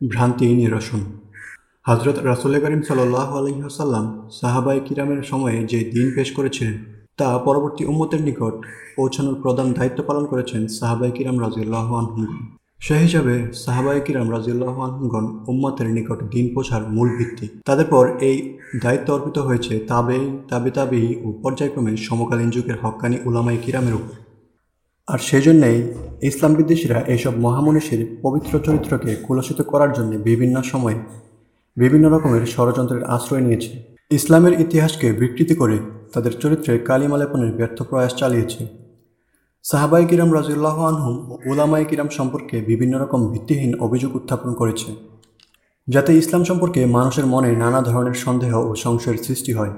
ভ্রান্তি নিরসন। হজরত রাসুল করিম সাল্লাহ আলহিহাসাল্লাম সাহাবাই কিরামের সময়ে যে দিন পেশ করেছিলেন, তা পরবর্তী উম্মতের নিকট পৌঁছানোর প্রধান দায়িত্ব পালন করেছেন সাহাবাই কিরাম রাজিউল্লাহ আনহুগণ সে হিসাবে সাহাবাই কিরাম রাজিউল্লাহ আনহুগণ উম্মতের নিকট দিন পৌঁছার মূল ভিত্তি। তাদের পর এই দায়িত্ব অর্পিত হয়েছে তাবেই তাবে তাবেই ও পর্যায়ক্রমে সমকালীন যুগের হক্কানি উলামাই কিরামের উপর। আর সেই জন্যেই ইসলাম বিদ্বেষীরা এইসব মহামনীষীর পবিত্র চরিত্রকে কুলসিত করার জন্য বিভিন্ন সময়ে বিভিন্ন রকমের ষড়যন্ত্রের আশ্রয় নিয়েছে। ইসলামের ইতিহাসকে বিকৃতি করে তাদের চরিত্রে কালিমালেপনের ব্যর্থ প্রয়াস চালিয়েছে। সাহাবাই কিরাম রাজিউল্লাহ আনহুম ও উলামাই কিরাম সম্পর্কে বিভিন্ন রকম ভিত্তিহীন অভিযোগ উত্থাপন করেছে। যাতে ইসলাম সম্পর্কে মানুষের মনে নানা ধরনের সন্দেহ ও সংশয়ের সৃষ্টি হয়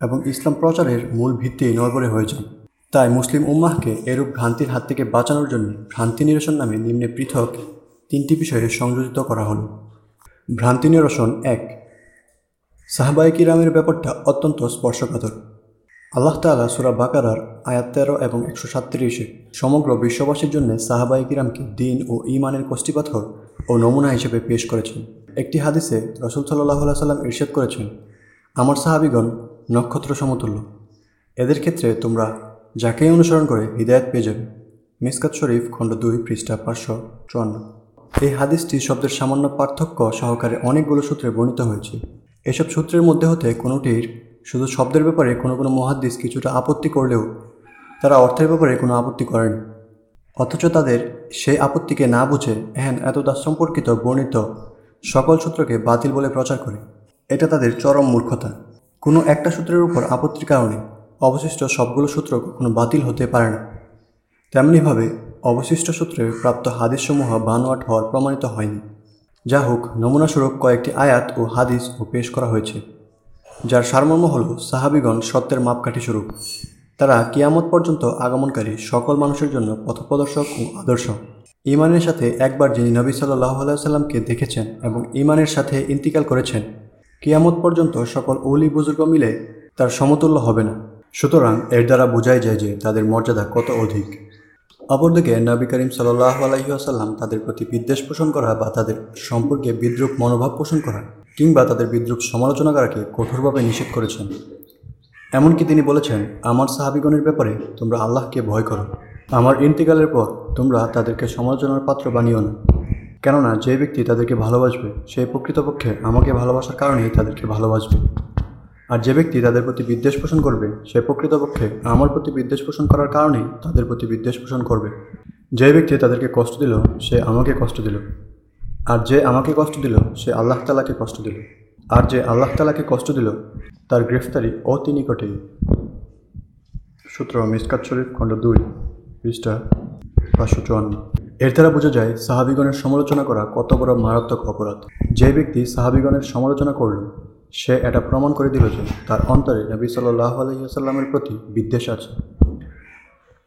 এবং ইসলাম প্রচারের মূল ভিত্তি নড়বড়ে হয়ে যায়। তাই মুসলিম উম্মাহকে এরূপ ভ্রান্তির হাত থেকে বাঁচানোর জন্য ভ্রান্তি নিরসন নামে নিম্নে পৃথক তিনটি বিষয়ে সংযোজিত করা হলো। ভ্রান্তি নিরসন এক। সাহাবাই কিরামের ব্যাপারটা অত্যন্ত স্পর্শকাতর। আল্লাহ তালা সুরা বাকারার আয়াত তেরো এবং একশো সাতত্রিশে সমগ্র বিশ্ববাসীর জন্য সাহাবাই কিরামকে দিন ও ইমানের কষ্টিপাথর ও নমুনা হিসেবে পেশ করেছেন। একটি হাদিসে রসুল সাল্লাহ সাল্লাম ইরশাদ করেছেন, আমার সাহাবিগণ নক্ষত্র সমতুল্য। এদের ক্ষেত্রে তোমরা যাকেই অনুসরণ করে হৃদায়ত পেয়ে যাবে। মিসকাত শরীফ, খণ্ড দুই, পৃষ্ঠা পাঁচশো চুয়ান্ন। এই হাদিসটি শব্দের সামান্য পার্থক্য সহকারে অনেকগুলো সূত্রে বর্ণিত হয়েছে। এসব সূত্রের মধ্যে হতে কোনোটির শুধু শব্দের ব্যাপারে কোনো কোনো মহাদ্দিস কিছুটা আপত্তি করলেও তারা অর্থের ব্যাপারে কোনো আপত্তি করেনি। অথচ তাদের সেই আপত্তিকে না বুঝে এহেন এতটা সম্পর্কিত বর্ণিত সকল সূত্রকে বাতিল বলে প্রচার করে। এটা তাদের চরম মূর্খতা। কোনো একটা সূত্রের উপর আপত্তির কারণে অবশিষ্ট সবগুলো সূত্র কখনো বাতিল হতে পারে না। তেমনিভাবে, অবশিষ্ট সূত্রে প্রাপ্ত হাদিসসমূহ বানোয়াট হওয়ার প্রমাণিত হয়নি। যা হোক, নমুনাস্বরূপ কয়েকটি আয়াত ও হাদিস ও পেশ করা হয়েছে, যার সারমর্ম হল সাহাবিগণ সত্যের মাপকাঠি স্বরূপ। তারা কিয়ামত পর্যন্ত আগমনকারী সকল মানুষের জন্য পথপ্রদর্শক ও আদর্শ। ইমানের সাথে একবার যিনি নবী সাল্লাহ সাল্লামকে দেখেছেন এবং ইমানের সাথে ইন্তিকাল করেছেন, কিয়ামত পর্যন্ত সকল অলি বুজুর্গ মিলে তার সমতুল্য হবে না। সুতরাং এর দ্বারা বোঝাই যায় যে তাদের মর্যাদা কত অধিক। অপরদিকে নবী করিম সাল্লাহ আলহিহাসাল্লাম তাদের প্রতি বিদ্বেষ পোষণ করা বা তাদের সম্পর্কে বিদ্রুপ মনোভাব পোষণ করা কিংবা তাদের বিদ্রুপ সমালোচনা করাকে কঠোরভাবে নিষেধ করেছেন। এমনকি তিনি বলেছেন, আমার সাহাবিগণের ব্যাপারে তোমরা আল্লাহকে ভয় করো। আমার ইন্তিকালের পর তোমরা তাদেরকে সমালোচনার পাত্র বানিও না। কেননা যে ব্যক্তি তাদেরকে ভালোবাসবে সেই প্রকৃতপক্ষে আমাকে ভালোবাসার কারণেই তাদেরকে ভালোবাসবে। আর যে ব্যক্তি তাদের প্রতি বিদ্বেষ পোষণ করবে, সে প্রকৃতপক্ষে আমার প্রতি বিদ্বেষ পোষণ করার কারণেই তাদের প্রতি বিদ্বেষ পোষণ করবে। যে ব্যক্তি তাদেরকে কষ্ট দিল, সে আমাকে কষ্ট দিল। আর যে আমাকে কষ্ট দিল, সে আল্লাহ তালাকে কষ্ট দিল। আর যে আল্লাহ তালাকে কষ্ট দিল, তার গ্রেফতারি অতি নিকটেই সূত্র মিসকাত শরীফ, খণ্ড দুই, পৃষ্ঠা পাঁচশো চুয়ান্ন। এর দ্বারা বোঝা যায়, সাহাবিগণের সমালোচনা করা কত বড় মারাত্মক অপরাধ। যে ব্যক্তি সাহাবিগণের সমালোচনা করল সে এটা প্রমাণ করে দিল যে তার অন্তরে নবী সাল্লাহ আলহিহাসাল্লামের প্রতি বিদ্বেষ আছে।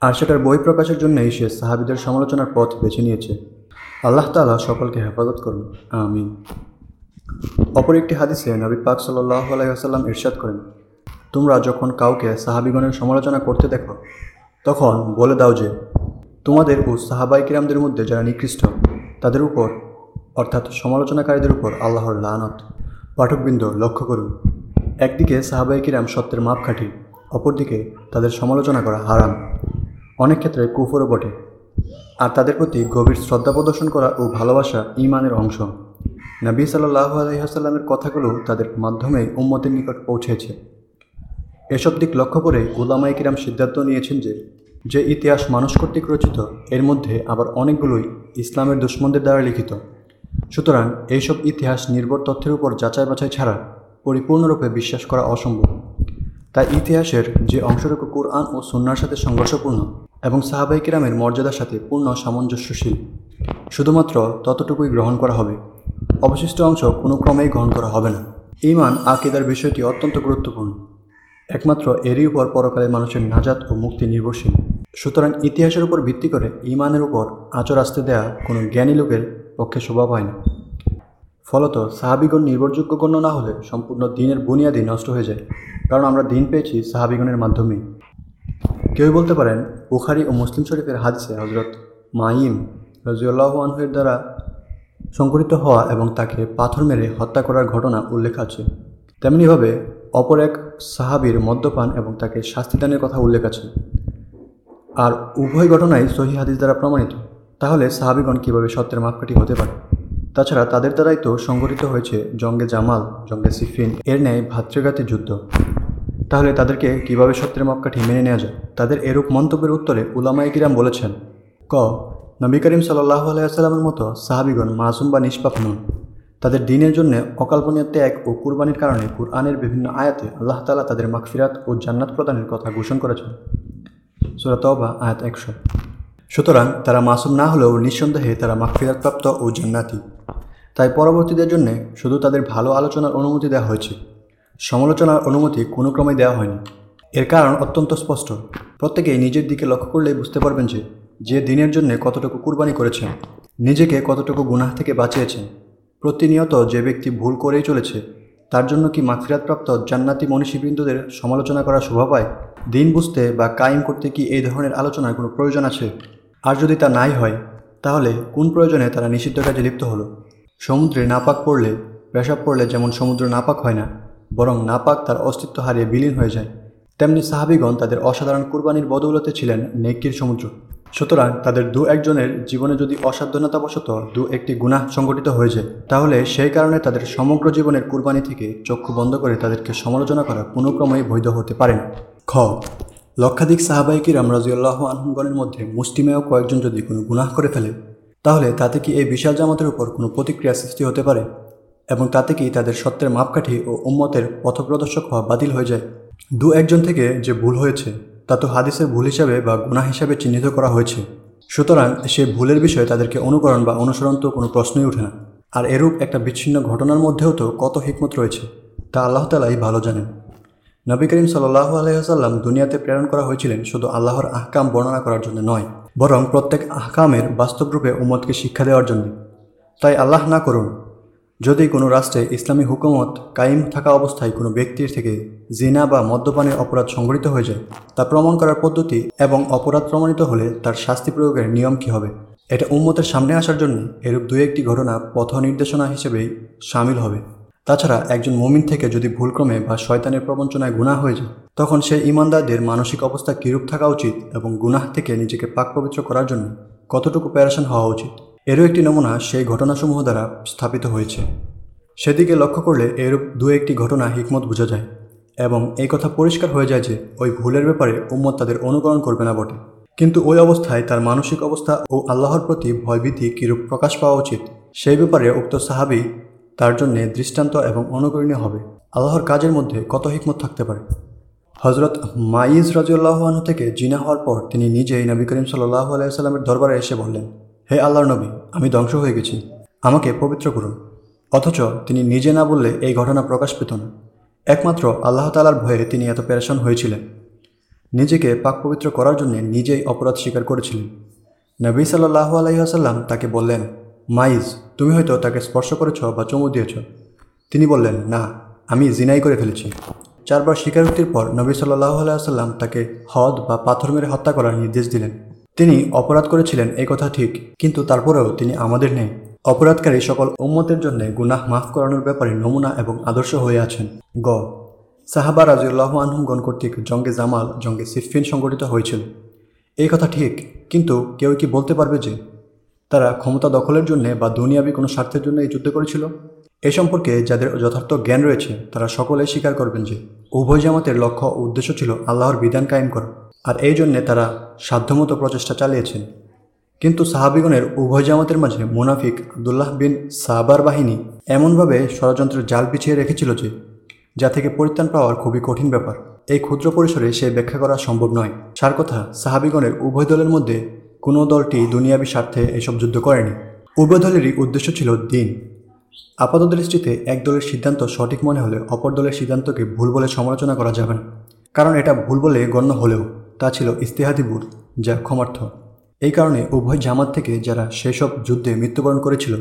আর সেটার বই প্রকাশের জন্যই সে সাহাবিদের সমালোচনার পথ বেছে নিয়েছে। আল্লাহ তালা সকলকে হেফাজত করুন। আমিন। অপর একটি হাদিসে নবী পাক সাল্লাহ আলাইসাল্লাম ইরশাদ করেন, তোমরা যখন কাউকে সাহাবিগণের সমালোচনা করতে দেখো, তখন বলে দাও যে, তোমাদের ও সাহাবাই কিরামদের মধ্যে যারা নিকৃষ্ট, তাদের উপর অর্থাৎ সমালোচনাকারীদের উপর আল্লাহর লানত। পাঠকবৃন্দ, লক্ষ্য করুন। একদিকে সাহাবাই কিরাম সত্যের মাপকাঠি, অপরদিকে তাদের সমালোচনা করা হারাম। অনেক ক্ষেত্রে কুফরও বটে। আর তাদের প্রতি গভীর শ্রদ্ধা প্রদর্শন করা ও ভালোবাসা ইমানের অংশ। নবী সাল্লাহ আলহিহাসাল্লামের কথাগুলো তাদের মাধ্যমে উম্মতের নিকট পৌঁছেছে। এসব দিক লক্ষ্য করে গুলামাই কিরাম সিদ্ধান্ত নিয়েছেন যে যে ইতিহাস মানুষ কর্তৃক রচিত, এর মধ্যে আবার অনেকগুলোই ইসলামের দুশ্মনদের দ্বারা লিখিত। সুতরাং এইসব ইতিহাস নির্ভর তথ্যের উপর যাচাই বাছাই ছাড়া পরিপূর্ণরূপে বিশ্বাস করা অসম্ভব। তাই ইতিহাসের যে অংশটুকু কোরআন ও সন্ন্যার সাথে সংঘর্ষপূর্ণ এবং সাহাবাই কিরামের মর্যাদার সাথে পূর্ণ সামঞ্জস্যশীল, শুধুমাত্র ততটুকুই গ্রহণ করা হবে। অবশিষ্ট অংশ কোনো ক্রমেই গ্রহণ করা হবে না। ইমান আকিদার বিষয়টি অত্যন্ত গুরুত্বপূর্ণ। একমাত্র এরই উপর পরকালে মানুষের নাজাত ও মুক্তি নির্ভরশীল। সুতরাং ইতিহাসের উপর ভিত্তি করে ইমানের উপর আচর আসতে দেয়া কোনো জ্ঞানী লোকের পক্ষে শোভা পায় না। ফলত সাহাবিগণ নির্ভরযোগ্য গণ্য না হলে সম্পূর্ণ দিনের বুনিয়াদি নষ্ট হয়ে যায়, কারণ আমরা দিন পেয়েছি সাহাবিগণের মাধ্যমেই। কেউ বলতে পারেন, বুখারি ও মুসলিম শরীফের হাদিসে হজরত মাইম রাজিউল্লাহ আনহুয়ের দ্বারা সংঘটিত হওয়া এবং তাকে পাথর মেরে হত্যা করার ঘটনা উল্লেখ আছে। তেমনিভাবে অপর এক সাহাবীর মদ্যপান এবং তাকে শাস্তিদানের কথা উল্লেখ আছে। আর উভয় ঘটনাই সহি হাদিস দ্বারা প্রমাণিত। তাহলে সাহাবিগণ কীভাবে সত্যের মাপকাঠি হতে পারে? তাছাড়া তাদের দ্বারাই তো সংঘটিত হয়েছে জঙ্গে জামাল, জঙ্গে সিফিন, এর ন্যায় ভাতৃঘাতী যুদ্ধ। তাহলে তাদেরকে কীভাবে সত্যের মাপকাঠি মেনে নেওয়া যায়? তাদের এরূপ মন্তব্যের উত্তরে উলামাই কিরাম বলেছেন, ক, নবী করিম সাল্লাহ আলাইসাল্লামের মতো সাহাবিগণ মাসুম বা নিষ্পাপ নন। তাদের দিনের জন্য অকল্পনীয় ত্যাগ ও কুরবানির কারণে কুরআনের বিভিন্ন আয়াতে আল্লাহ তালা তাদের মাগফিরাত ও জান্নাত প্রদানের কথা ঘোষণা করেছেন। সুরা তওবা, আয়াত একশো। সুতরাং তারা মাসুম না হলেও নিঃসন্দেহে তারা মাগফিরাতপ্রাপ্ত ও জান্নাতি। তাই পরবর্তীদের জন্য শুধু তাদের ভালো আলোচনার অনুমতি দেওয়া হয়েছে। সমালোচনার অনুমতি কোনো ক্রমে দেওয়া হয়নি। এর কারণ অত্যন্ত স্পষ্ট। প্রত্যেকেই নিজের দিকে লক্ষ্য করলেই বুঝতে পারবেন যে যে দিনের জন্য কতটুকু কুরবানি করেছেন, নিজেকে কতটুকু গুনাহ থেকে বাঁচিয়েছেন, প্রতিনিয়ত যে ব্যক্তি ভুল করেই চলেছে, তার জন্য কি মাগফিরাতপ্রাপ্ত জান্নাতি মনীষীবৃন্দদের সমালোচনা করা শোভা পায়? দিন বুঝতে বা কায়েম করতে কি এই ধরনের আলোচনার কোনো প্রয়োজন আছে? আর যদি তা নাই হয়, তাহলে কোন প্রয়োজনে তারা নিষিদ্ধ কাজে লিপ্ত হলো? সমুদ্রে নাপাক পড়লে, পেশাব পড়লে যেমন সমুদ্র নাপাক হয় না, বরং নাপাক তার অস্তিত্ব হারিয়ে বিলীন হয়ে যায়। তেমনি সাহাবিগণ তাদের অসাধারণ কুরবানির বদৌলতে ছিলেন নেকির সমুদ্র। সুতরাং তাদের দু একজনের জীবনে যদি অসাধ্যনতাবশত দু একটি গুনাহ সংগঠিত হয়ে যায়, তাহলে সেই কারণে তাদের সমগ্র জীবনের কুরবানি থেকে চক্ষু বন্ধ করে তাদেরকে সমালোচনা করা কোনো ক্রমেই বৈধ হতে পারে না। খ লক্ষাধিক সাহাবাহিকির রামরাজিউল্লাহ আনহমগণের মধ্যে মুষ্টিমেয় কয়েকজন যদি কোনো গুনাহ করে ফেলে, তাহলে তাতে কি এই বিশাল জামাতের উপর কোনো প্রতিক্রিয়া সৃষ্টি হতে পারে? এবং তাতে কি তাদের সত্যের মাপকাঠি ও উম্মতের পথপ্রদর্শক হওয়া বাতিল হয়ে যায়? দু একজন থেকে যে ভুল হয়েছে, তা তো হাদিসের ভুল হিসাবে বা গুনাহ হিসাবে চিহ্নিত করা হয়েছে। সুতরাং সে ভুলের বিষয়ে তাদেরকে অনুকরণ বা অনুসরণ তো কোনো প্রশ্নই ওঠে না। আর এরূপ একটা বিচ্ছিন্ন ঘটনার মধ্যেও তো কত হিকমত রয়েছে, তা আল্লাহ তালাই ভালো জানেন। নবী করিম সাল্লাহ আলহিহাসাল্লাম দুনিয়াতে প্রেরণ করা হয়েছিলেন শুধু আল্লাহর আহকাম বর্ণনা করার জন্য নয়, বরং প্রত্যেক আহকামের বাস্তবরূপে উম্মতকে শিক্ষা দেওয়ার জন্য। তাই আল্লাহ না করুন, যদি কোনো রাষ্ট্রে ইসলামী হুকুমত কায়েম থাকা অবস্থায় কোনো ব্যক্তির থেকে জিনা বা মদ্যপানের অপরাধ সংঘটিত হয়ে যায়, তা প্রমাণ করার পদ্ধতি এবং অপরাধ প্রমাণিত হলে তার শাস্তি প্রয়োগের নিয়ম কী হবে? এটা উম্মতের সামনে আসার জন্য এরূপ দু একটি ঘটনা পথ নির্দেশনা হিসেবেই সামিল হবে। তাছাড়া একজন মুমিন থেকে যদি ভুলক্রমে বা শয়তানের প্রবঞ্চনায় গুণা হয়ে যায়, তখন সেই ইমানদারদের মানসিক অবস্থা কীরূপ থাকা উচিত এবং গুনাহ থেকে নিজেকে পাক পবিত্র করার জন্য কতটুকু প্যারেশন হওয়া উচিত? এরও একটি নমুনা সেই ঘটনাসমূহ দ্বারা স্থাপিত হয়েছে। সেদিকে লক্ষ্য করলে এরূপ দু একটি ঘটনা হিকমত বোঝা যায় এবং এই কথা পরিষ্কার হয়ে যায় যে ওই ভুলের ব্যাপারে উম্মত তাদের অনুকরণ করবে না বটে। কিন্তু ওই অবস্থায় তার মানসিক অবস্থা ও আল্লাহর প্রতি ভয়ভীতি কীরূপ প্রকাশ পাওয়া উচিত, সেই ব্যাপারে উক্ত সাহাবি তার জন্যে দৃষ্টান্ত এবং অনুকরণীয় হবে। আল্লাহর কাজের মধ্যে কত হিকমত থাকতে পারে? হজরত মাইজ রাজিউল্লাহ আনহু থেকে জিনা হওয়ার পর তিনি নিজেই নবী করিম সাল্লাহ আলাইসাল্লামের দরবারে এসে বললেন, হে আল্লাহর নবী, আমি ধ্বংস হয়ে গেছি। আমাকে পবিত্র করুন। অথচ তিনি নিজে না বললে এই ঘটনা প্রকাশ পেত না। একমাত্র আল্লাহ তালার ভয়ে তিনি এত প্যারেশন হয়েছিলেন। নিজেকে পাক পবিত্র করার জন্য নিজেই অপরাধ স্বীকার করেছিলেন। নবী সাল্লাহ আলাইসাল্লাম তাকে বললেন মাইজ, তুমি হয়তো তাকে স্পর্শ করেছ বা চুমু দিয়েছ। তিনি বললেন, না, আমি জিনাই করে ফেলেছি। চারবার স্বীকারোক্তির পর নবী সাল্লাহ আলাইসাল্লাম তাকে হদ বা পাথর মেরে হত্যা করার নির্দেশ দিলেন। তিনি অপরাধ করেছিলেন, এই কথা ঠিক, কিন্তু তারপরেও তিনি আমাদের নেই। অপরাধকারী সকল উম্মতের জন্য গুনাহ মাফ করানোর ব্যাপারে নমুনা এবং আদর্শ হয়ে আছেন। গ, সাহাবা রাজিউল্লাহ আনহুমগণ কর্তৃক জঙ্গে জামাল, জঙ্গে সিফিন সংগঠিত হয়েছিল। এই কথা ঠিক, কিন্তু কেউ কি বলতে পারবে যে তারা ক্ষমতা দখলের জন্য বা দুনিয়াবি কোনো স্বার্থের জন্য এই যুদ্ধ করেছিল? এ সম্পর্কে যাদের যথার্থ জ্ঞান রয়েছে, তারা সকলে স্বীকার করবেন যে, উভয় জামাতের লক্ষ্য ও উদ্দেশ্য ছিল আল্লাহর বিধান কায়েম করা। আর এই জন্যে তারা সাধ্যমতো প্রচেষ্টা চালিয়েছেন। কিন্তু সাহাবিগণের উভয় জামাতের মাঝে মুনাফিক আবদুল্লাহ বিন সাহাবার বাহিনী এমনভাবে ষড়যন্ত্রের জাল বিছিয়ে রেখেছিল যে, যা থেকে পরিত্রাণ পাওয়ার খুবই কঠিন ব্যাপার। এই ক্ষুদ্র পরিসরে সে ব্যাখ্যা করা সম্ভব নয়। সার কথা, সাহাবিগণের উভয় দলের মধ্যে কোনো দলটি দুনিয়াবী স্বার্থে এসব যুদ্ধ করেনি। উভয় দলেরই উদ্দেশ্য ছিল দিন। আপাত দৃষ্টিতে এক দলের সিদ্ধান্ত সঠিক মনে হলে অপর দলের সিদ্ধান্তকে ভুল বলে সমালোচনা করা যাবে না। কারণ এটা ভুল বলে গণ্য হলেও তা ছিল ইস্তেহাদি ভুল যা ক্ষমার্থ। এই কারণে উভয় জামাত থেকে যারা সেসব যুদ্ধে মৃত্যুবরণ করেছিল,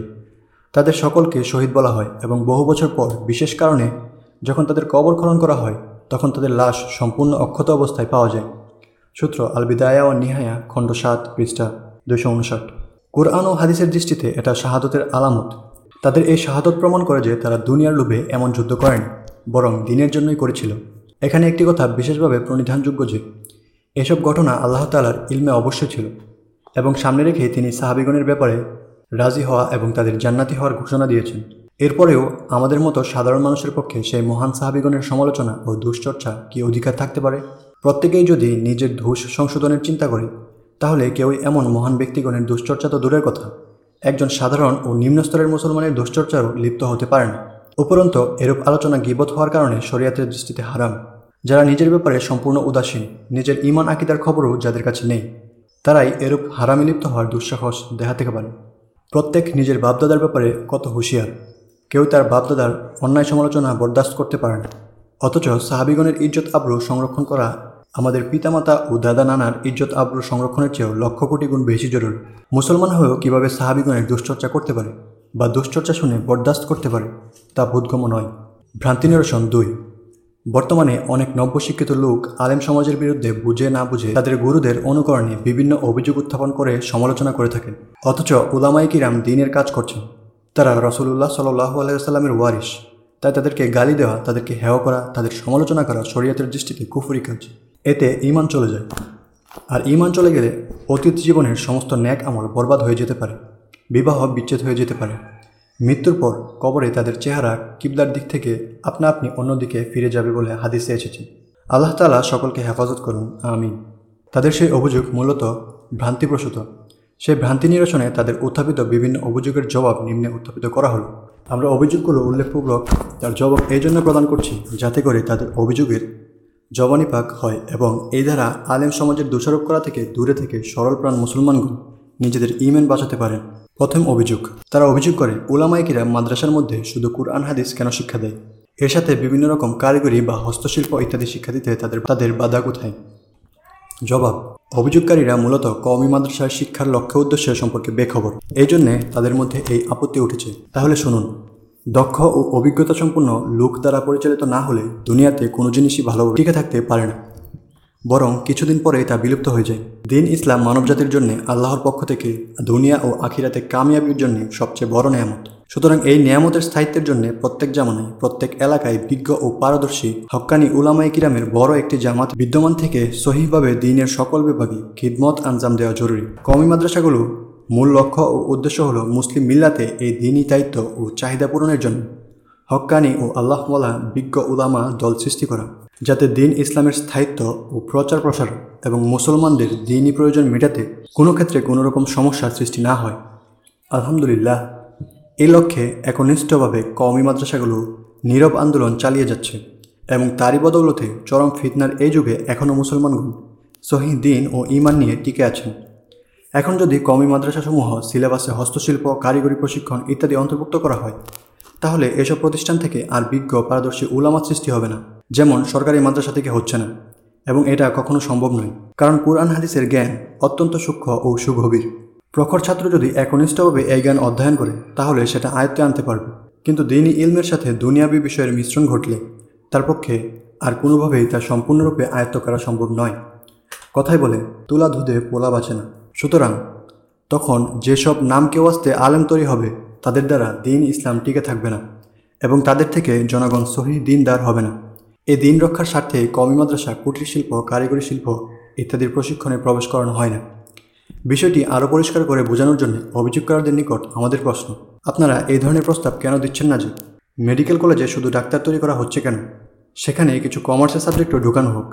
তাদের সকলকে শহীদ বলা হয় এবং বহু বছর পর, বিশেষ কারণে যখন তাদের কবর খনন করা হয়, তখন তাদের লাশ সম্পূর্ণ অক্ষত অবস্থায় পাওয়া যায়। সূত্র আল বিদায়া ও নিহায়া, খণ্ড সাত, পৃষ্ঠা দুশো উনষাট কোরআন ও হাদিসের দৃষ্টিতে এটা শাহাদতের আলামত। তাদের এই শাহাদত প্রমাণ করে যে তারা দুনিয়ার লোভে এমন যুদ্ধ করেন, বরং দিনের জন্যই করেছিল। এখানে একটি কথা বিশেষভাবে প্রণিধানযোগ্য যে, এসব ঘটনা আল্লাহ তালার ইলমে অবশ্যই ছিল এবং সামনে রেখে তিনি সাহাবিগণের ব্যাপারে রাজি হওয়া এবং তাদের জান্নাতি হওয়ার ঘোষণা দিয়েছেন। এরপরেও আমাদের মতো সাধারণ মানুষের পক্ষে সেই মহান সাহাবিগণের সমালোচনা ও দুশ্চর্চা কি অধিকার থাকতে পারে? প্রত্যেকেই যদি নিজের দোষ সংশোধনের চিন্তা করে, তাহলে কেউই এমন মহান ব্যক্তিগণের দুশ্চর্চা তো দূরের কথা। একজন সাধারণ ও নিম্নস্তরের মুসলমানের দুশ্চর্চারও লিপ্ত হতে পারে না। উপরন্ত এরূপ আলোচনা গিবত হওয়ার কারণে শরিয়াতের দৃষ্টিতে হারাম। যারা নিজের ব্যাপারে সম্পূর্ণ উদাসীন, নিজের ইমান আকিদার খবরও যাদের কাছে নেই, তারাই এরূপ হারামে লিপ্ত হওয়ার দুঃসাহস দেখাতে পারে প্রত্যেক নিজের বাপদাদার ব্যাপারে কত হুঁশিয়ার। কেউ তার বাপদাদার অন্যায় সমালোচনা বরদাস্ত করতে পারে না। অথচ সাহাবিগণের ইজ্জত আব্রু সংরক্ষণ করা আমাদের পিতামাতা ও দাদা নানার ইজ্জত আব্রু সংরক্ষণের চেয়েও লক্ষ কোটি গুণ বেশি জরুরি। মুসলমান হয়েও কীভাবে সাহাবিগণের দুশ্চর্চা করতে পারে বা দুশ্চর্চা শুনে বরদাস্ত করতে পারে, তা বোধগম্য নয়। ভ্রান্তি নিরসন দুই। বর্তমানে অনেক নব্যশিক্ষিত লোক আলেম সমাজের বিরুদ্ধে বুঝে না বুঝে তাদের গুরুদের অনুকরণে বিভিন্ন অভিযোগ উত্থাপন করে সমালোচনা করে থাকেন। অথচ উলামাই কিরাম দিনের কাজ করছেন। তারা রসুল্লাহ সাল্লাহ আলাইসাল্লামের ওয়ারিস তাই তাদেরকে গালি দেওয়া, তাদেরকে হেয় করা, তাদের সমালোচনা করা শরীয়তের দৃষ্টিতে কুফুরি কাজ। এতে ইমান চলে যায়। আর ইমান চলে গেলে অতীত জীবনের সমস্ত ন্যাক আমল বরবাদ হয়ে যেতে পারে, বিবাহ বিচ্ছেদ হয়ে যেতে পারে। মৃত্যুর পর কবরে তাদের চেহারা কিবলার দিক থেকে আপনা আপনি অন্যদিকে ফিরে যাবে বলে হাদিসে এসেছে। আল্লাহ তালা সকলকে হেফাজত করুন, আমিন। তাদের সেই অভিযোগ মূলত ভ্রান্তিপ্রসূত। সেই ভ্রান্তি নিরসনে তাদের উত্থাপিত বিভিন্ন অভিযোগের জবাব নিম্নে উত্থাপিত করা হলো। আমরা অভিযোগগুলো উল্লেখপূর্বক তার জবাব এই জন্য প্রদান করছি যাতে করে তাদের অভিযোগের জবানিপাক হয় এবং এই দ্বারা আলেম সমাজের দোষারোপ করা থেকে দূরে থেকে সরল প্রাণ মুসলমানগণ নিজেদের ইমেন বাঁচাতে পারেন। প্রথম অভিযোগ, তারা অভিযোগ করে উলামাইকিরা মাদ্রাসার মধ্যে শুধু কুরআন হাদিস কেন শিক্ষা দেয়? এর সাথে বিভিন্ন রকম কারিগরি বা হস্তশিল্প ইত্যাদি শিক্ষা দিতে তাদের তাদের বাধা কোথায়? জবাব অভিযোগকারীরা মূলত কওমি মাদ্রাসার শিক্ষার লক্ষ্য উদ্দেশ্য সম্পর্কে বেখবর। এই জন্যে তাদের মধ্যে এই আপত্তি উঠেছে। তাহলে শুনুন, দক্ষ ও অভিজ্ঞতা সম্পন্ন লোক দ্বারা পরিচালিত না হলে দুনিয়াতে কোনো জিনিসই ভালো টিকে থাকতে পারে না। বরং কিছুদিন পরে তা বিলুপ্ত হয়ে যায়। দিন ইসলাম মানবজাতির জন্য আল্লাহর পক্ষ থেকে দুনিয়া ও আখিরাতে কামিয়াবির জন্য সবচেয়ে বড় নিয়ামত। সুতরাং এই নিয়ামতের স্থায়িত্বের জন্য প্রত্যেক জামানায়, প্রত্যেক এলাকায় বিজ্ঞ ও পারদর্শী, হক্কানি উলামাই কিরামের বড় একটি জামাত বিদ্যমান থেকে সহিভাবে দিনের সকল বিভাগে খিদমত আঞ্জাম দেওয়া জরুরি। কমি মাদ্রাসাগুলো মূল লক্ষ্য ও উদ্দেশ্য হল মুসলিম মিল্লাতে এই দিনই দায়িত্ব ও চাহিদা পূরণের জন্য হক্কানি ও আল্লাহওয়ালা বিজ্ঞ উলামা দল সৃষ্টি করা, যাতে দিন ইসলামের স্থায়িত্ব ও প্রচার প্রসার এবং মুসলমানদের দিনই প্রয়োজন মেটাতে কোনো ক্ষেত্রে কোনো রকম সমস্যার সৃষ্টি না হয়। আলহামদুলিল্লাহ। এই লক্ষ্যে একনিষ্ঠভাবে কওমি মাদ্রাসাগুলো নীরব আন্দোলন চালিয়ে যাচ্ছে এবং তারই বদৌলতে চরম ফিতনার এই যুগে এখনও মুসলমানগণ সহি দিন ও ইমান নিয়ে টিকে আছেন। এখন যদি কওমি মাদ্রাসাসমূহ সিলেবাসে হস্তশিল্প, কারিগরি প্রশিক্ষণ ইত্যাদি অন্তর্ভুক্ত করা হয়, তাহলে এসব প্রতিষ্ঠান থেকে আর বিজ্ঞ পারদর্শী উলামাত সৃষ্টি হবে না, যেমন সরকারি মাদ্রাসা থেকে হচ্ছে না, এবং এটা কখনো সম্ভব নয়, কারণ কোরআন হাদিসের জ্ঞান অত্যন্ত সূক্ষ্ম ও সুগভীর। প্রখর ছাত্র যদি একনিষ্ঠভাবে এই জ্ঞান অধ্যয়ন করে, তাহলে সেটা আয়ত্তে আনতে পারবে। কিন্তু দিনই ইলমের সাথে দুনিয়াবী বিষয়ের মিশ্রণ ঘটলে, তার পক্ষে আর কোনোভাবেই তা সম্পূর্ণরূপে আয়ত্ত করা সম্ভব নয়। কথাই বলে, তুলা ধুদে পোলা বাঁচে না। সুতরাং, তখন যেসব নাম কেউ আসতে আলেম তৈরি হবে, তাদের দ্বারা দিন ইসলাম টিকে থাকবে না এবং তাদের থেকে জনগণ সহি দিনদার হবে না। এই দিন রক্ষার স্বার্থে কমি মাদ্রাসা কুটির শিল্প, কারিগরি শিল্প ইত্যাদির প্রশিক্ষণে প্রবেশ করানো হয় না। বিষয়টি আরও পরিষ্কার করে বোঝানোর জন্য অভিযোগকারীদের নিকট আমাদের প্রশ্ন, আপনারা এই ধরনের প্রস্তাব কেন দিচ্ছেন না যে? মেডিকেল কলেজে শুধু ডাক্তার তৈরি করা হচ্ছে কেন? সেখানে কিছু কমার্সের সাবজেক্টও ঢুকানো হোক,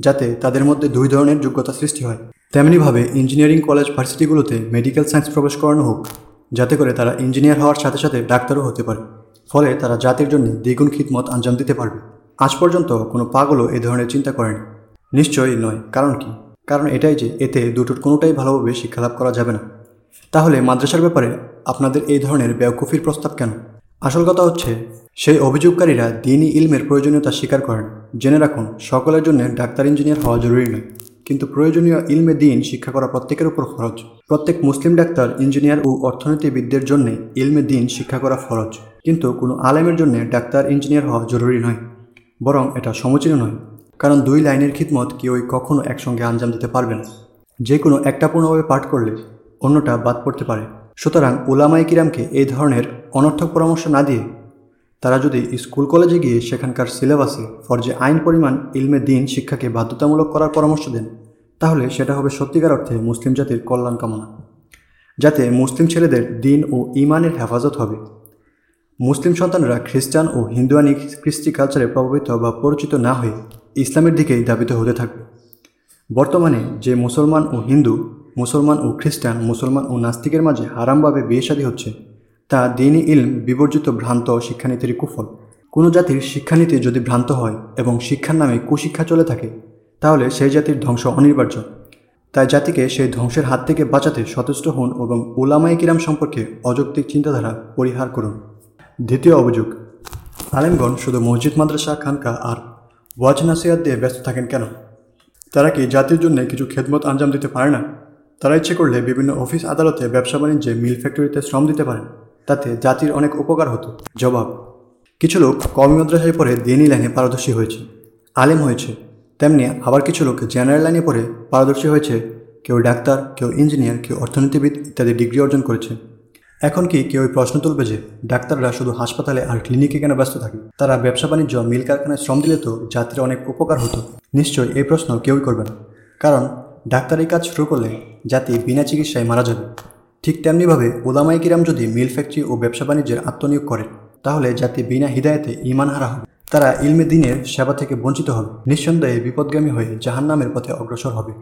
যাতে তাদের মধ্যে দুই ধরনের যোগ্যতা সৃষ্টি হয়। তেমনিভাবে ইঞ্জিনিয়ারিং কলেজ ভার্সিটিগুলোতে মেডিকেল সায়েন্স প্রবেশ করানো হোক, যাতে করে তারা ইঞ্জিনিয়ার হওয়ার সাথে সাথে ডাক্তারও হতে পারে। ফলে তারা জাতির জন্য দ্বিগুণ খিদমত আঞ্জাম দিতে পারবে। আজ পর্যন্ত কোনো পাগলও এ ধরনের চিন্তা করেনি। নিশ্চয়ই নয়, কারণ কি? কারণ এটাই যে এতে দুটোর কোনোটাই ভালোভাবে শিক্ষালাভ করা যাবে না। তাহলে মাদ্রাসার ব্যাপারে আপনাদের এই ধরনের বেওকুফির প্রস্তাব কেন? আসল কথা হচ্ছে, সেই অভিযোগকারীরা দিনই ইলমের প্রয়োজনীয়তা স্বীকার করেন। জেনে রাখুন, সকলের জন্য ডাক্তার, ইঞ্জিনিয়ার হওয়া জরুরি নয়। কিন্তু প্রয়োজনীয় ইলমে দিন শিক্ষা করা প্রত্যেকের উপর ফরজ। প্রত্যেক মুসলিম ডাক্তার, ইঞ্জিনিয়ার ও অর্থনীতিবিদদের জন্য ইলমে দিন শিক্ষা করা ফরজ। কিন্তু কোনো আলেমের জন্য ডাক্তার, ইঞ্জিনিয়ার হওয়া জরুরি নয়। বরং এটা সমুচীন নয়। কারণ দুই লাইনের খিদমত কেউই কখনো একসঙ্গে আঞ্জাম দিতে পারবে না। যে কোনো একটা পূর্ণভাবে পাঠ করলে অন্যটা বাদ পড়তে পারে। সুতরাং উলামাই কিরামকে এই ধরনের অনর্থক পরামর্শ না দিয়ে তারা যদি স্কুল কলেজে গিয়ে সেখানকার সিলেবাসে ফরজে আইন পরিমাণ ইলমে দিন শিক্ষাকে বাধ্যতামূলক করার পরামর্শ দেন, তাহলে সেটা হবে সত্যিকার অর্থে মুসলিম জাতির কল্যাণ কামনা। যাতে মুসলিম ছেলেদের দিন ও ইমানের হেফাজত হবে। মুসলিম সন্তানরা খ্রিস্টান ও হিন্দুয়ানি কৃষ্টি কালচারে প্রভাবিত বা পরিচিত না হয়ে ইসলামের দিকেই দাবিত হতে থাকবে। বর্তমানে যে মুসলমান ও হিন্দু, মুসলমান ও খ্রিস্টান, মুসলমান ও নাস্তিকের মাঝে হারামভাবে বিয়ে শাদী হচ্ছে, তা দিনই ইলম বিবর্জিত ভ্রান্ত শিক্ষানীতির কুফল। কোনো জাতির শিক্ষানীতি যদি ভ্রান্ত হয় এবং শিক্ষার নামে কুশিক্ষা চলে থাকে, তাহলে সেই জাতির ধ্বংস অনিবার্য। তাই জাতিকে সেই ধ্বংসের হাত থেকে বাঁচাতে সচেষ্ট হন এবং ওলামাই কিরাম সম্পর্কে অযৌক্তিক চিন্তাধারা পরিহার করুন। দ্বিতীয় অভিযোগ, আলেমগণ শুধু মসজিদ, মাদ্রাসা, খানকা আর ওয়াজ নাসিয়াত দিয়ে ব্যস্ত থাকেন কেন? তারা কি জাতির জন্য কিছু খেদমত আঞ্জাম দিতে পারে না? তারা ইচ্ছে করলে বিভিন্ন অফিস আদালতে ব্যবসা বাণিজ্যে মিল ফ্যাক্টরিতে শ্রম দিতে পারেন। তাতে জাতির অনেক উপকার হতো। জবাব, কিছু লোক কমি মাদ্রাসায় পড়ে দিনই লাইনে পারদর্শী হয়েছে। আলেম হয়েছে। তেমনি আবার কিছু লোক জেনারেল লাইনে পড়ে পারদর্শী হয়েছে। কেউ ডাক্তার, কেউ ইঞ্জিনিয়ার, কেউ অর্থনীতিবিদ ইত্যাদি ডিগ্রি অর্জন করেছে। এখন কি কেউ প্রশ্ন তুলবে যে ডাক্তাররা শুধু হাসপাতালে আর ক্লিনিকে কেন ব্যস্ত থাকে? তারা ব্যবসা বাণিজ্য মিল কারখানায় শ্রম দিলে তো জাতির অনেক উপকার হতো। নিশ্চয়ই এই প্রশ্ন কেউই করবে না। কারণ ডাক্তারি কাজ শুরু করলে জাতি বিনা চিকিৎসায় মারা যাবে। ঠিক তেমনিভাবে ওলামাই কিরাম যদি মিল ফ্যাক্টরি ও ব্যবসা বাণিজ্যের আত্মনিয়োগ করে তাহলে জাতি বিনা হৃদায়তে ইমান হারা হবে। তারা ইলমে দিনের সেবা থেকে বঞ্চিত হবে। নিঃসন্দেহে বিপদগামী হয়ে জাহান্নামের পথে অগ্রসর হবে।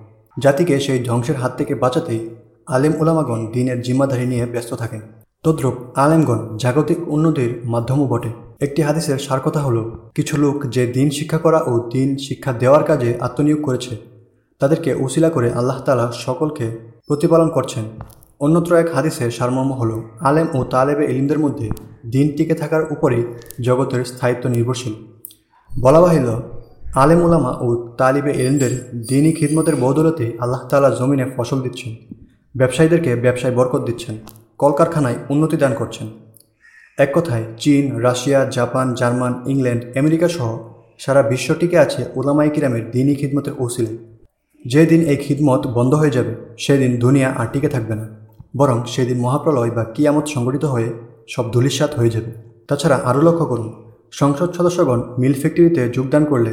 জাতিকে সেই ধ্বংসের হাত থেকে বাঁচাতেই আলেম ওলামাগণ দিনের জিম্মাদারি নিয়ে ব্যস্ত থাকেন। তদ্রূপ আলেমগণ জাগতিক উন্নতির মাধ্যমও বটে। একটি হাদিসের সার কথা হলো, কিছু লোক যে দিন শিক্ষা করা ও দিন শিক্ষা দেওয়ার কাজে আত্মনিয়োগ করেছে, তাদেরকে উসিলা করে আল্লাহ তালা সকলকে প্রতিপালন করছেন। অন্যত্র এক হাদিসের সারমর্ম হল, আলেম ও তালেবে ইলিমদের মধ্যে দিন টিকে থাকার উপরেই জগতের স্থায়িত্ব নির্ভরশীল। বলা বাহিল আলেম উলামা ও তালিবে ইলিমদের দিনই খিদমতের বদৌলতে আল্লাহ তালা জমিনে ফসল দিচ্ছেন। ব্যবসায়ীদেরকে ব্যবসায় বরকত দিচ্ছেন, কলকারখানায় উন্নতি দান করছেন। এক কথায়, চীন, Russia, Japan, German, England, America সহ সারা বিশ্ব টিকে আছে ওলামাই কিরামের দিনই খিদমতের ওসিলে। যেদিন এই খিদমত বন্ধ হয়ে যাবে, সেদিন দুনিয়া আর টিকে থাকবে না। বরং সেদিন মহাপ্রলয় বা কিয়ামত সংগঠিত হয়ে সব ধুলিস্বাত হয়ে যাবে। তাছাড়া আরও লক্ষ্য করুন, সংসদ সদস্যগণ মিল ফ্যাক্টরিতে যোগদান করলে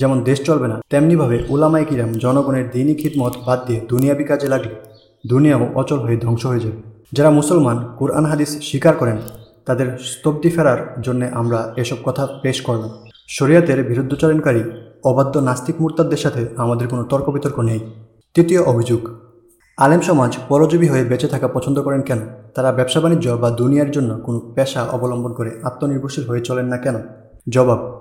যেমন দেশ চলবে না, তেমনিভাবে ওলামাই কিরাম জনগণের দিনই খিদমত বাদ দিয়ে দুনিয়াবি কাজে লাগলে। দুনিয়াও অচল হয়ে ধ্বংস হয়ে যাবে। যারা মুসলমান কোরআন হাদিস স্বীকার করেন, তাদের স্তব্ধি ফেরার জন্য আমরা এসব কথা পেশ করলাম। শরিয়াতের বিরুদ্ধচারণকারী অবাধ্য নাস্তিক মুরতাদদের সাথে আমাদের কোনো তর্ক বিতর্ক নেই। তৃতীয় অভিযোগ, আলেম সমাজ পরজীবী হয়ে বেঁচে থাকা পছন্দ করেন কেন? তারা ব্যবসা বাণিজ্য বা দুনিয়ার জন্য কোনো পেশা অবলম্বন করে আত্মনির্ভরশীল হয়ে চলেন না কেন? জবাব,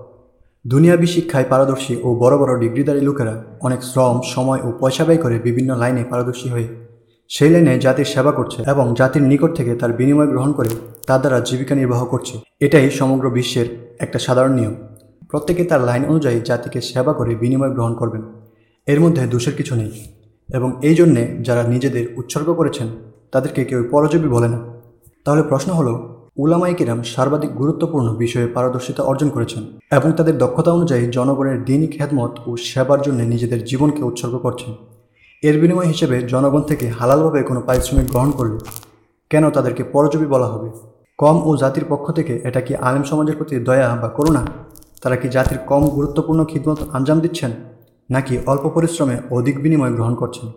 দুনিয়াবি শিক্ষায় পারদর্শী ও বড় বড় ডিগ্রিধারী লোকেরা অনেক শ্রম, সময় ও পয়সা ব্যয় করে বিভিন্ন লাইনে পারদর্শী হয়ে সেই লাইনে জাতির সেবা করছে এবং জাতির নিকট থেকে তার বিনিময় গ্রহণ করে তার দ্বারা জীবিকা নির্বাহ করছে। এটাই সমগ্র বিশ্বের একটা সাধারণ নিয়ম। প্রত্যেকে তার লাইন অনুযায়ী জাতিকে সেবা করে বিনিময় গ্রহণ করবেন। এর মধ্যে দোষের কিছু নেই এবং এই জন্যে যারা নিজেদের উৎসর্গ করেছেন, তাদেরকে কেউ পরজীবী বলে না। তাহলে প্রশ্ন হলো উলামাই কিরাম সর্বাধিক গুরুত্বপূর্ণ বিষয়ে পারদর্শিতা অর্জন করেছেন এবং তাদের দক্ষতা অনুযায়ী জনগণের দিনই খেদমত ও সেবার জন্য নিজেদের জীবনকে উৎসর্গ করছেন। এর বিনিময় হিসেবে জনগণ থেকে হালালভাবে কোনো পারিশ্রমিক গ্রহণ করলে কেন তাদেরকে পরজীবী বলা হবে? কম ও জাতির পক্ষ থেকে এটা কি আলেম সমাজের প্রতি দয়া বা করুণা? তারা কি জাতির কম গুরুত্বপূর্ণ খিদমত আঞ্জাম দিচ্ছেন? নাকি অল্প পরিশ্রমে অধিক বিনিময় গ্রহণ করছেন?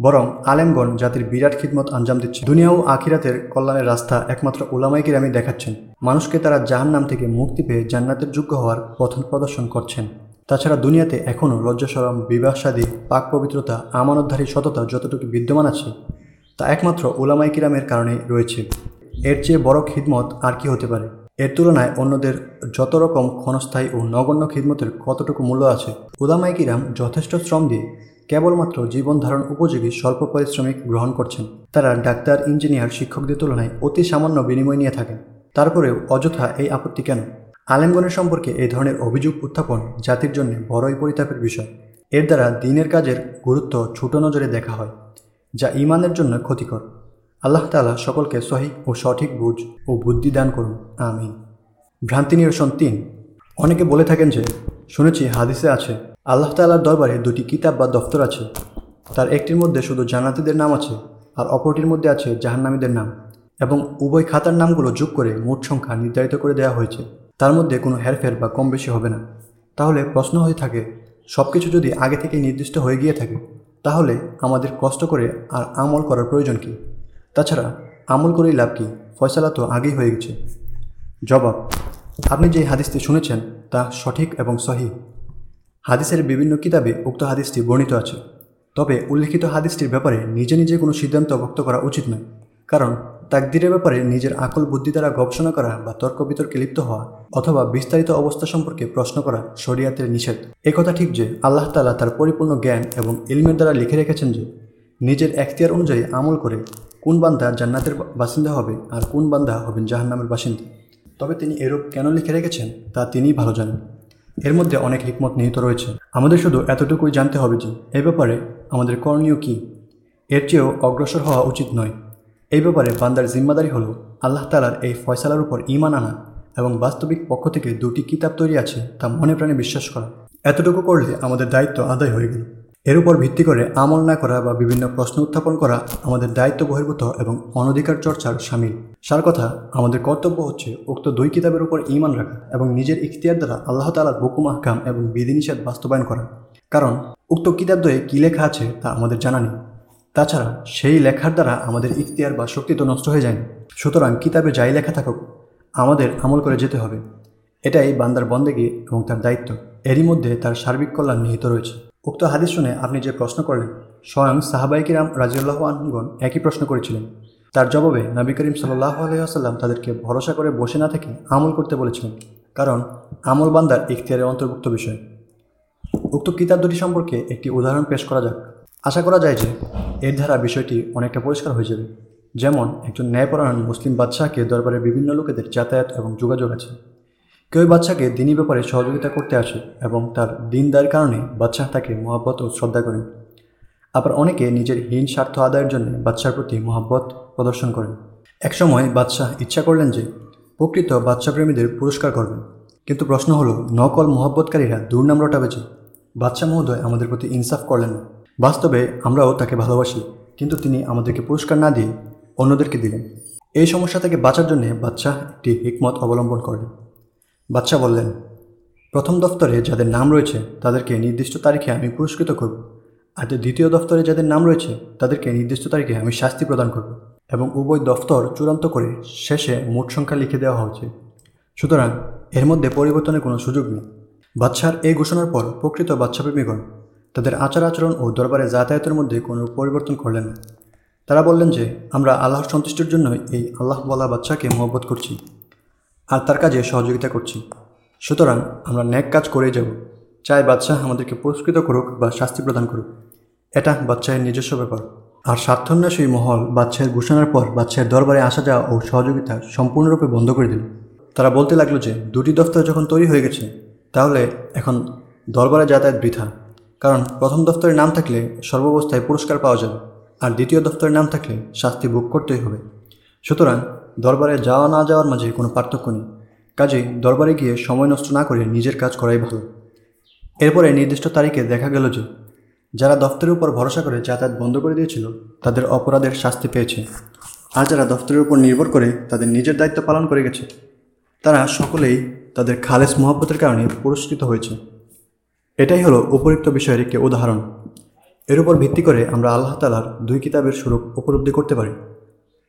বরং আলেমগণ জাতির বিরাট খিদমত আঞ্জাম দিচ্ছে দুনিয়া ও আখিরাতের কল্যাণের রাস্তা একমাত্র ওলামাই কিরামি দেখাচ্ছেন। মানুষকে তারা জাহান নাম থেকে মুক্তি পেয়ে জান্নাতের যোগ্য হওয়ার পথন প্রদর্শন করছেন। তাছাড়া দুনিয়াতে এখনও লজ্জাসরম, বিবাহসাদী পাক পবিত্রতা আমানতধারী সততা যতটুকু বিদ্যমান আছে, তা একমাত্র ওলামাই কিরামের কারণে রয়েছে। এর চেয়ে বড় খিদমত আর কি হতে পারে? এর তুলনায় অন্যদের যত রকম ক্ষণস্থায়ী ও নগণ্য খিদমতের কতটুকু মূল্য আছে ওলামাই কিরাম যথেষ্ট শ্রম দিয়ে কেবলমাত্র জীবন ধারণ উপযোগী স্বল্প পারিশ্রমিক গ্রহণ করছেন। তারা ডাক্তার, ইঞ্জিনিয়ার, শিক্ষকদের তুলনায় অতি সামান্য বিনিময় নিয়ে থাকেন। তারপরেও অযথা এই আপত্তি কেন? আলেমগণের সম্পর্কে এই ধরনের অভিযোগ উত্থাপন জাতির জন্য বড়ই পরিতাপের বিষয়। এর দ্বারা দিনের কাজের গুরুত্ব ছোট নজরে দেখা হয়, যা ইমানের জন্য ক্ষতিকর। আল্লাহ তালা সকলকে সহি ও সঠিক বুঝ ও বুদ্ধি দান করুন। আমিন। ভ্রান্তি নিরসন তিন। অনেকে বলে থাকেন যে, শুনেছি হাদিসে আছে, আল্লাহ তালার দরবারে দুটি কিতাব বা দফতর আছে। তার একটির মধ্যে শুধু জান্নাতিদের নাম আছে, আর অপরটির মধ্যে আছে জাহান্নামীদের নাম। এবং উভয় খাতার নামগুলো যোগ করে মোট সংখ্যা নির্ধারিত করে দেওয়া হয়েছে। তার মধ্যে কোনো হেরফের বা কম বেশি হবে না। তাহলে প্রশ্ন হয়ে থাকে সব কিছু যদি আগে থেকে নির্দিষ্ট হয়ে গিয়ে থাকে, তাহলে আমাদের কষ্ট করে আর আমল করার প্রয়োজন কি? তাছাড়া, আমল করেই লাভ কি? ফয়সালা তো আগেই হয়ে গেছে। জবাব, আপনি যে হাদিসটি শুনেছেন, তা সঠিক এবং সহি। হাদিসের বিভিন্ন কিতাবে উক্ত হাদিসটি বর্ণিত আছে। তবে উল্লেখিত হাদিসটির ব্যাপারে নিজে নিজে কোনো সিদ্ধান্ত ব্যক্ত করা উচিত নয়। কারণ তাকদিরের ব্যাপারে নিজের আকল বুদ্ধি দ্বারা গবেষণা করা বা তর্ক বিতর্কে লিপ্ত হওয়া অথবা বিস্তারিত অবস্থা সম্পর্কে প্রশ্ন করা শরিয়াতের নিষেধ। কথা ঠিক যে আল্লাহ তালা তার পরিপূর্ণ জ্ঞান এবং ইলমের দ্বারা লিখে রেখেছেন যে, নিজের এখতিয়ার অনুযায়ী আমল করে কোন বান্দা জান্নাতের বাসিন্দা হবে আর কোন বান্দা হবেন জাহান্নামের বাসিন্দা। তবে তিনি এরূপ কেন লিখে রেখেছেন তা তিনিই ভালো জানেন। এর মধ্যে অনেক হিকমত নিহিত রয়েছে। আমাদের শুধু এতটুকুই জানতে হবে যে এই ব্যাপারে আমাদের করণীয় কী? এর চেয়েও অগ্রসর হওয়া উচিত নয়। এই ব্যাপারে বান্দার জিম্মাদারি হলো আল্লাহ তালার এই ফয়সালার উপর ইমান আনা এবং বাস্তবিক পক্ষ থেকে দুটি কিতাব তৈরি আছে তা মনে প্রাণে বিশ্বাস করা। এতটুকু করলে আমাদের দায়িত্ব আদায় হয়ে গেল। এর উপর ভিত্তি করে আমল না করা বা বিভিন্ন প্রশ্ন উত্থাপন করা আমাদের দায়িত্ব বহির্ভূত এবং অনধিকার চর্চার সামিল। সার কথা, আমাদের কর্তব্য হচ্ছে উক্ত দুই কিতাবের উপর ইমান রাখা এবং নিজের ইখতিয়ার দ্বারা আল্লাহ তালার হুকুম, আহকাম এবং বিধিনিষেধ বাস্তবায়ন করা। কারণ, উক্ত কিতাব দয়ে কী লেখা আছে তা আমাদের জানা নেই। তাছাড়া সেই লেখার দ্বারা আমাদের ইখতিয়ার বা শক্তি তো নষ্ট হয়ে যায়নি সুতরাং কিতাবে যাই লেখা থাকুক, আমাদের আমল করে যেতে হবে। এটাই বান্দার বন্দেগী এবং তার দায়িত্ব। এরই মধ্যে তার সার্বিক কল্যাণ নিহিত রয়েছে। উক্ত হাদিস শুনে আপনি যে প্রশ্ন করলেন, স্বয়ং সাহাবাইকিরাম রাজিউল্লাহ আনহুগণ একই প্রশ্ন করেছিলেন। তার জবাবে নবী করিম সাল্লাহ আলহিহাসাল্লাম তাদেরকে ভরসা করে বসে না থেকে আমল করতে বলেছিলেন। কারণ আমল বান্দার ইখতিয়ারের অন্তর্ভুক্ত বিষয়। উক্ত কিতাব দুটি সম্পর্কে একটি উদাহরণ পেশ করা যাক। আশা করা যায় যে এর দ্বারা বিষয়টি অনেকটা পরিষ্কার হয়ে যাবে। যেমন একজন ন্যায়পরায়ণ মুসলিম বাদশাহকে দরবারে বিভিন্ন লোকেদের যাতায়াত এবং যোগাযোগ আছে। কেউ বাচ্চাকে দিনী ব্যাপারে সহযোগিতা করতে আসে এবং তার দিনদার কারণে বাচ্চা তাকে মহাব্বত ও শ্রদ্ধা করেন। আবার অনেকে নিজের হীন স্বার্থ আদায়ের জন্য বাচ্চার প্রতি মহাব্বত প্রদর্শন করেন। একসময় বাদশাহ ইচ্ছা করলেন যে প্রকৃত বাচ্চাপ্রেমীদের পুরস্কার করবেন। কিন্তু প্রশ্ন হলো, নকল মহব্বতকারীরা দুর্নাম রটাবে যে? বাচ্চা মহোদয় আমাদের প্রতি ইনসাফ করলেন না। বাস্তবে আমরাও তাকে ভালোবাসি, কিন্তু তিনি আমাদেরকে পুরস্কার না দিয়ে অন্যদেরকে দিলেন। এই সমস্যা থেকে বাঁচার জন্যে বাচ্চা একটি হিকমত অবলম্বন করলেন বাচ্চা বললেন, প্রথম দফতরে যাদের নাম রয়েছে, তাদেরকে নির্দিষ্ট তারিখে আমি পুরস্কৃত করব। আর দ্বিতীয় দফতরে যাদের নাম রয়েছে, তাদেরকে নির্দিষ্ট তারিখে আমি শাস্তি প্রদান করব। এবং উভয় দফতর চূড়ান্ত করে শেষে মোট সংখ্যা লিখে দেওয়া হয়েছে। সুতরাং এর মধ্যে পরিবর্তনের কোনো সুযোগ নেই। বাচ্চার এই ঘোষণার পর প্রকৃত বাচ্চাপ্রেমীগণ তাদের আচার আচরণ ও দরবারে যাতায়াতের মধ্যে কোনো পরিবর্তন করলেন না। তারা বললেন যে, আমরা আল্লাহর সন্তুষ্টির জন্য এই আল্লাহ বলা বাচ্চাকে মহব্বত করছি আর তার কাজে সহযোগিতা করছি। সুতরাং আমরা ন্যাক কাজ করে যাব। চাই বাচ্চা আমাদেরকে পুরস্কৃত করুক বা শাস্তি প্রদান করুক। এটা বাচ্চায়ের নিজস্ব ব্যাপার। আর স্বার্থন্যাসী মহল বাচ্চায়ের ঘোষণার পর বাচ্চায়ের দরবারে আসা যাওয়া ও সহযোগিতা সম্পূর্ণরূপে বন্ধ করে দিল। তারা বলতে লাগল যে, দুটি দফতর যখন তৈরি হয়ে গেছে, তাহলে এখন দরবারে যাতায়াত বৃথা। কারণ প্রথম দফতরের নাম থাকলে সর্বাবস্থায় পুরস্কার পাওয়া যাবে, আর দ্বিতীয় দফতরের নাম থাকলে শাস্তি ভোগ করতেই হবে। সুতরাং দরবারে যাওয়া না যাওয়ার মাঝে কোনো পার্থক্য নেই। কাজেই দরবারে গিয়ে সময় নষ্ট না করে নিজের কাজ করাই ভালো। এরপরে নির্দিষ্ট তারিখে দেখা গেল যে, যারা দফতরের উপর ভরসা করে যাতায়াত বন্ধ করে দিয়েছিল, তাদের অপরাধের শাস্তি পেয়েছে। আর যারা দফতরের উপর নির্ভর করে তাদের নিজের দায়িত্ব পালন করে গেছে, তারা সকলেই তাদের খালেস মহব্বতের কারণে পুরস্কৃত হয়েছে। এটাই হলো উপরিক্ত বিষয়ের একটি উদাহরণ। এর উপর ভিত্তি করে আমরা আল্লাহ তালার দুই কিতাবের স্বরূপ উপলব্ধি করতে পারি।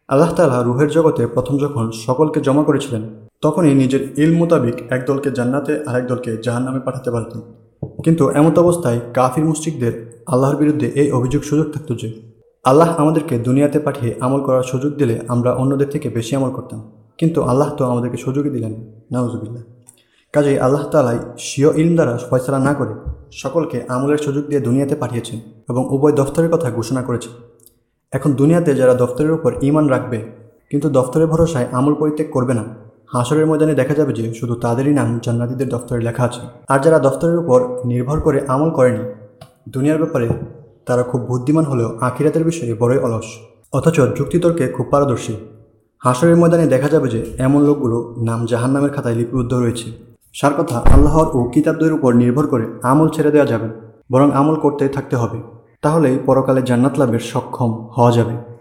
আল্লাহ তালা রুহের জগতে প্রথম যখন সকলকে জমা করেছিলেন, তখনই নিজের ইল মোতাবিক একদলকে জান্নাতে আরেক দলকে জাহান নামে পাঠাতে পারতেন। কিন্তু এমত অবস্থায় কাফির মুস্তিকদের আল্লাহর বিরুদ্ধে এই অভিযোগ সুযোগ থাকত যে, আল্লাহ আমাদেরকে দুনিয়াতে পাঠিয়ে আমল করার সুযোগ দিলে আমরা অন্যদের থেকে বেশি আমল করতাম। কিন্তু আল্লাহ তো আমাদেরকে সুযোগই দিলেন নাউজুবিল্লা কাজেই আল্লাহ তালাই স্বীয় ইলম দ্বারা ফয়সলা না করে সকলকে আমলের সুযোগ দিয়ে দুনিয়াতে পাঠিয়েছেন এবং উভয় দফতরের কথা ঘোষণা করেছে এখন দুনিয়াতে যারা দফতরের উপর ইমান রাখবে, কিন্তু দফতরের ভরসায় আমল পরিত্যাগ করবে না, হাসরের ময়দানে দেখা যাবে যে শুধু তাদেরই নাম জান্নাতিদের দফতরে লেখা আছে। আর যারা দফতরের উপর নির্ভর করে আমল করেনি, দুনিয়ার ব্যাপারে তারা খুব বুদ্ধিমান হলেও আখিরাতের বিষয়ে বড়ই অলস। অথচ যুক্তিতর্কে খুব পারদর্শী। হাসরের ময়দানে দেখা যাবে যে এমন লোকগুলো নাম জাহান নামের খাতায় লিপিবদ্ধ রয়েছে। সার কথা আল্লাহর ও কিতাবদের উপর নির্ভর করে আমল ছেড়ে দেওয়া যাবে, বরং আমল করতে থাকতে হবে। তাহলেই পরকালে জান্নাত লাভের সক্ষম হওয়া যাবে।